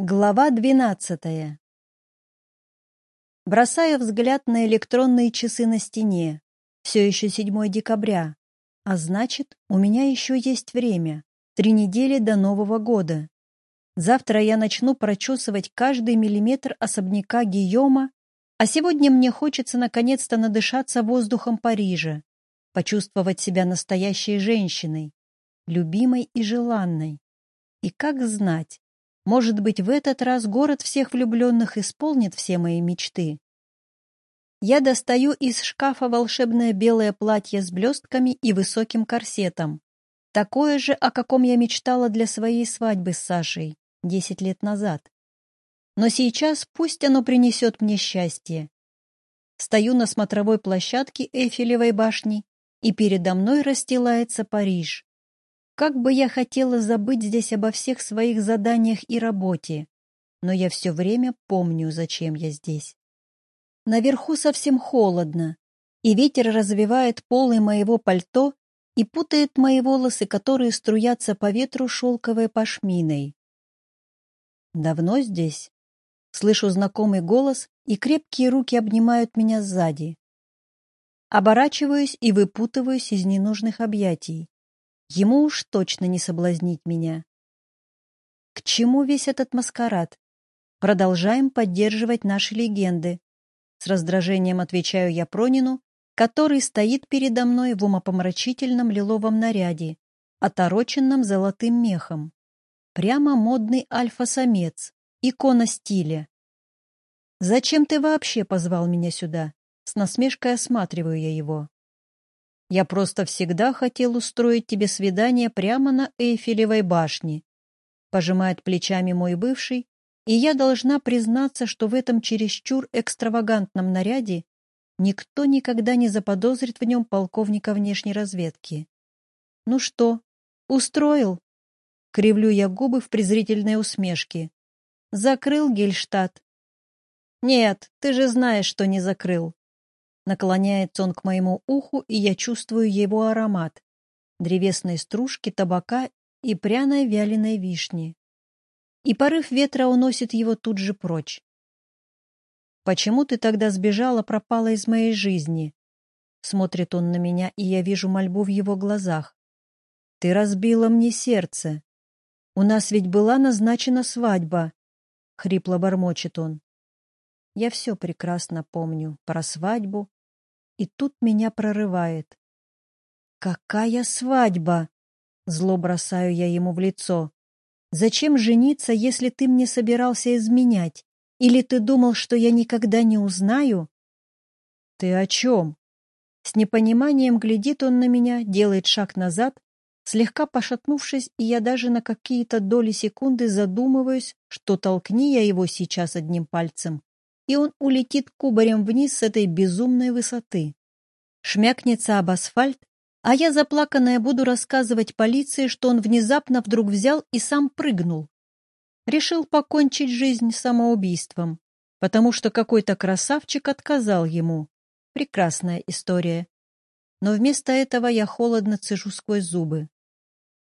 Глава двенадцатая. Бросаю взгляд на электронные часы на стене. Все еще 7 декабря. А значит, у меня еще есть время. Три недели до Нового года. Завтра я начну прочесывать каждый миллиметр особняка Гийома, а сегодня мне хочется наконец-то надышаться воздухом Парижа, почувствовать себя настоящей женщиной, любимой и желанной. И как знать, может быть, в этот раз город всех влюбленных исполнит все мои мечты. Я достаю из шкафа волшебное белое платье с блестками и высоким корсетом. Такое же, о каком я мечтала для своей свадьбы с Сашей десять лет назад. Но сейчас пусть оно принесет мне счастье. Стою на смотровой площадке Эйфелевой башни, и передо мной расстилается Париж. Как бы я хотела забыть здесь обо всех своих заданиях и работе, но я все время помню, зачем я здесь. Наверху совсем холодно, и ветер развивает полы моего пальто и путает мои волосы, которые струятся по ветру шелковой пашминой. «Давно здесь?» Слышу знакомый голос, и крепкие руки обнимают меня сзади. Оборачиваюсь и выпутываюсь из ненужных объятий. Ему уж точно не соблазнить меня. К чему весь этот маскарад? Продолжаем поддерживать наши легенды. С раздражением отвечаю я Пронину, который стоит передо мной в умопомрачительном лиловом наряде, отороченном золотым мехом. Прямо модный альфа-самец, икона стиля. «Зачем ты вообще позвал меня сюда?» С насмешкой осматриваю я его. Я просто всегда хотел устроить тебе свидание прямо на Эйфелевой башне. Пожимает плечами мой бывший, и я должна признаться, что в этом чересчур экстравагантном наряде никто никогда не заподозрит в нем полковника внешней разведки. Ну что, устроил? Кривлю я губы в презрительной усмешке. Закрыл Гельштадт. Нет, ты же знаешь, что не закрыл. Наклоняется он к моему уху, и я чувствую его аромат. Древесной стружки, табака и пряной вяленой вишни. И порыв ветра уносит его тут же прочь. «Почему ты тогда сбежала, пропала из моей жизни?» Смотрит он на меня, и я вижу мольбу в его глазах. «Ты разбила мне сердце. У нас ведь была назначена свадьба», — хрипло бормочет он. Я все прекрасно помню про свадьбу, и тут меня прорывает. «Какая свадьба?» Зло бросаю я ему в лицо. «Зачем жениться, если ты мне собирался изменять? Или ты думал, что я никогда не узнаю?» «Ты о чем?» С непониманием глядит он на меня, делает шаг назад, слегка пошатнувшись, и я даже на какие-то доли секунды задумываюсь, что толкни я его сейчас одним пальцем, и он улетит кубарем вниз с этой безумной высоты. Шмякнется об асфальт, а я, заплаканная, буду рассказывать полиции, что он внезапно вдруг взял и сам прыгнул. Решил покончить жизнь самоубийством, потому что какой-то красавчик отказал ему. Прекрасная история. Но вместо этого я холодно цежу сквозь зубы.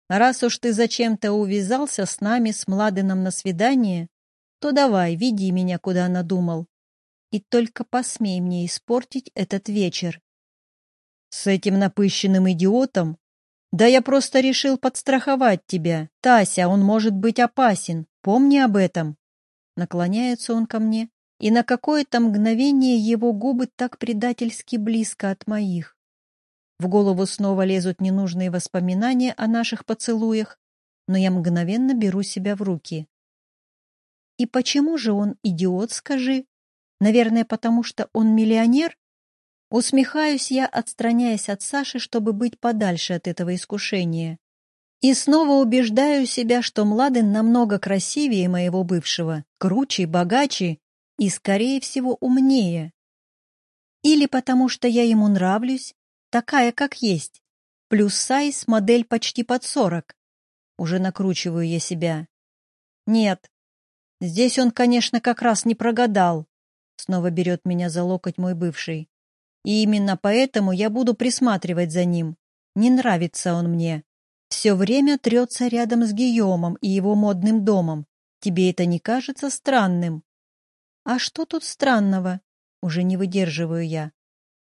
Раз уж ты зачем-то увязался с нами, с Младеном на свидание, то давай, веди меня, куда надумал. И только посмей мне испортить этот вечер. С этим напыщенным идиотом? Да я просто решил подстраховать тебя. Тася, он может быть опасен. Помни об этом. Наклоняется он ко мне, и на какое-то мгновение его губы так предательски близко от моих. В голову снова лезут ненужные воспоминания о наших поцелуях, но я мгновенно беру себя в руки. И почему же он идиот, скажи? Наверное, потому что он миллионер? Усмехаюсь я, отстраняясь от Саши, чтобы быть подальше от этого искушения. И снова убеждаю себя, что Младен намного красивее моего бывшего, круче, богаче и, скорее всего, умнее. Или потому что я ему нравлюсь, такая, как есть. Плюс сайз, модель почти под сорок. Уже накручиваю я себя. Нет, Здесь он, конечно, как раз не прогадал. Снова берет меня за локоть мой бывший. И именно поэтому я буду присматривать за ним. Не нравится он мне. Все время трется рядом с Гийомом и его модным домом. Тебе это не кажется странным? А что тут странного? Уже не выдерживаю я.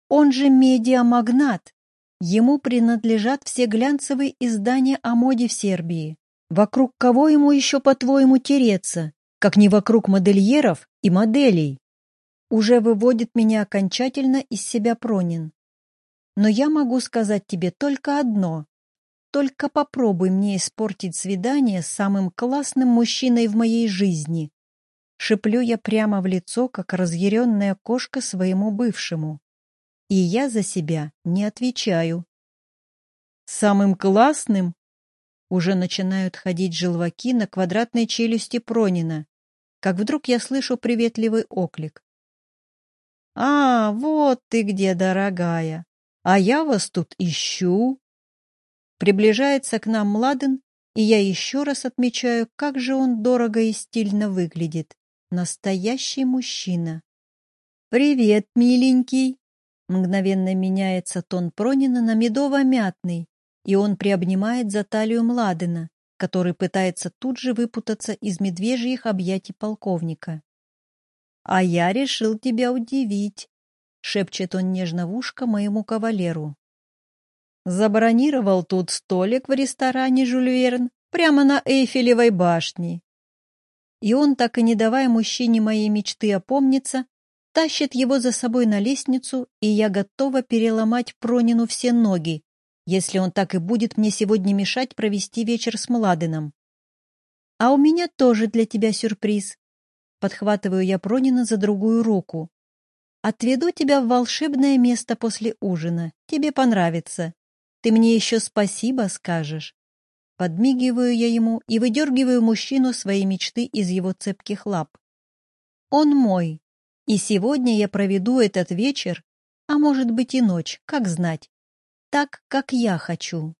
Он же медиамагнат. Ему принадлежат все глянцевые издания о моде в Сербии. Вокруг кого ему еще, по-твоему, тереться, как не вокруг модельеров и моделей? Уже выводит меня окончательно из себя Пронин. Но я могу сказать тебе только одно. Только попробуй мне испортить свидание с самым классным мужчиной в моей жизни. Шиплю я прямо в лицо, как разъяренная кошка своему бывшему. И я за себя не отвечаю. Самым классным? Уже начинают ходить желваки на квадратной челюсти Пронина, как вдруг я слышу приветливый оклик. «А, вот ты где, дорогая! А я вас тут ищу!» Приближается к нам Младен, и я еще раз отмечаю, как же он дорого и стильно выглядит. Настоящий мужчина. «Привет, миленький!» Мгновенно меняется тон Пронина на медово-мятный, и он приобнимает за талию Младена, который пытается тут же выпутаться из медвежьих объятий полковника. «А я решил тебя удивить», — шепчет он нежно в ушко моему кавалеру. Забронировал тут столик в ресторане «Жюль Верн» прямо на Эйфелевой башне. И он, так и не давая мужчине моей мечты опомниться, тащит его за собой на лестницу, и я готова переломать Пронину все ноги, если он так и будет мне сегодня мешать провести вечер с Младеном. А у меня тоже для тебя сюрприз. Подхватываю я Пронина за другую руку. Отведу тебя в волшебное место после ужина. Тебе понравится. Ты мне еще спасибо скажешь. Подмигиваю я ему и выдергиваю мужчину своей мечты из его цепких лап. Он мой, и сегодня я проведу этот вечер, а может быть и ночь, как знать, так, как я хочу.